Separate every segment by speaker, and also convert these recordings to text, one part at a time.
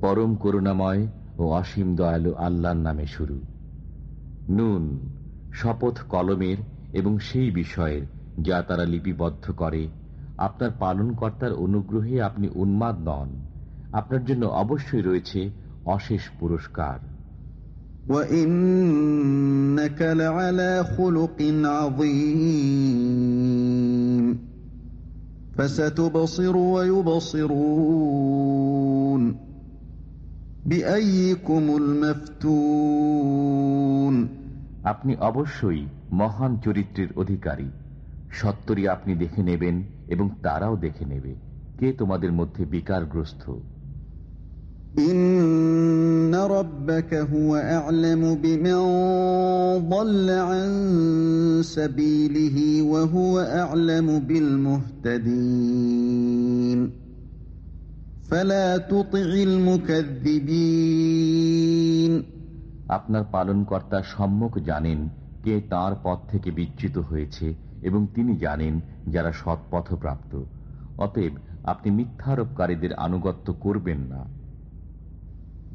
Speaker 1: পরম করুণাময় ও অসীম দয়ালু আল্লাহর নামে শুরু নুন শপথ কলমের এবং সেই বিষয়ের যা তারা লিপিবদ্ধ করে আপনার পালনকর্তার অনুগ্রহে আপনি উন্মাদ নন আপনার জন্য অবশ্যই রয়েছে অশেষ পুরস্কার
Speaker 2: وإنك لعلى خلق عظيم فستبصر ويبصرون بأيكم المفتون
Speaker 1: আপনি অবশ্যই মহান চরিত্রের অধিকারী সত্তরই আপনি দেখে নেবেন এবং তারাও দেখে নেবে কে তোমাদের মধ্যে বিকারগ্রস্ত
Speaker 2: إن ربك هو أعلم بمن ضل عن سبيله وهو أعلم بالمهتدين فلا تطع المكذبين
Speaker 1: আপনার পালনকর্তা সম্যক জানেন কে তার পথ থেকে বিচ্যুত হয়েছে এবং তিনি জানেন যারা সৎপথপ্রাপ্ত অতএব আপনি মিথ্যারোপকারীদের আনুগত্য করবেন না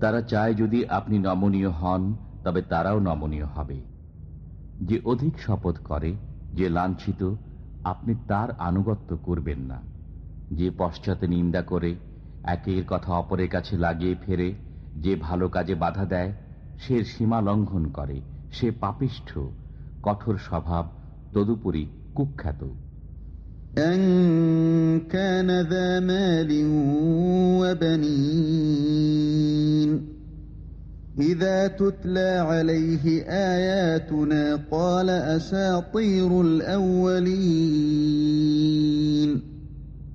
Speaker 1: তারা চায় যদি আপনি নমনীয় হন, তবে তারাও নমনীয় হবে। যে অধিক শপথ করে, যে লাঞ্ছিত, আপনি তার আনুগত্য করবেন না। যে পশ্চাতে নিন্দা করে, একের কথা অপরের কাছে লাগিয়ে ফেরে, যে ভালো কাজে বাধা দেয়, সে সীমা লঙ্ঘন করে, সে পাপিষ্ঠ, কঠোর স্বভাব, তদুপরি কুখ্যাত।
Speaker 2: أن كان ذا مال وبنين إذا تتلى عليه آياتنا قال أساطير الأولين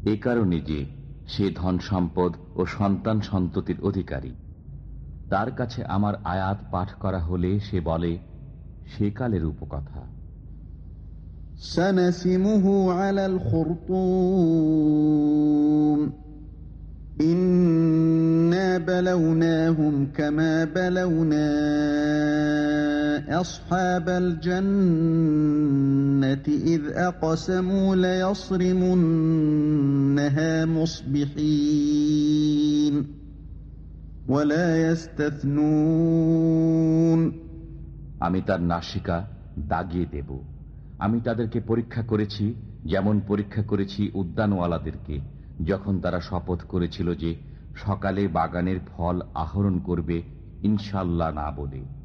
Speaker 1: এ কারণে যে সে ধন সম্পদ ও সন্তান সন্ততির অধিকারী তার কাছে আমার আয়াত পাঠ করা হলে সে বলে সেকালের উপকথা
Speaker 2: سنسمه على الخرطوم إنا بلوناهم كما بلونا أصحاب الجنة إذ أقسموا ليصرمنها مصبحين ولا يستثنون
Speaker 1: আমি তার নাসিকা দাগিয়ে দেব আমি তাদেরকে পরীক্ষা করেছি, যেমন পরীক্ষা করেছি উদ্যানওয়ালাদেরকে, যখন তারা শপথ করেছিল যে সকালে বাগানের ফল আহরণ করবে ইনশাল্লাহ না বলে।